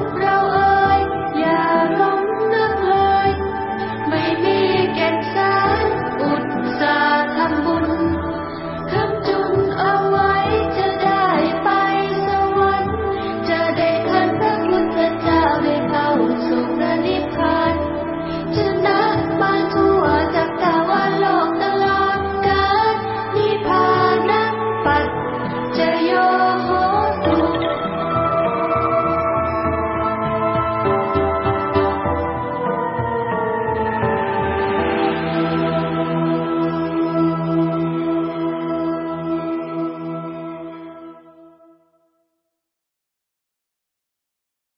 Ra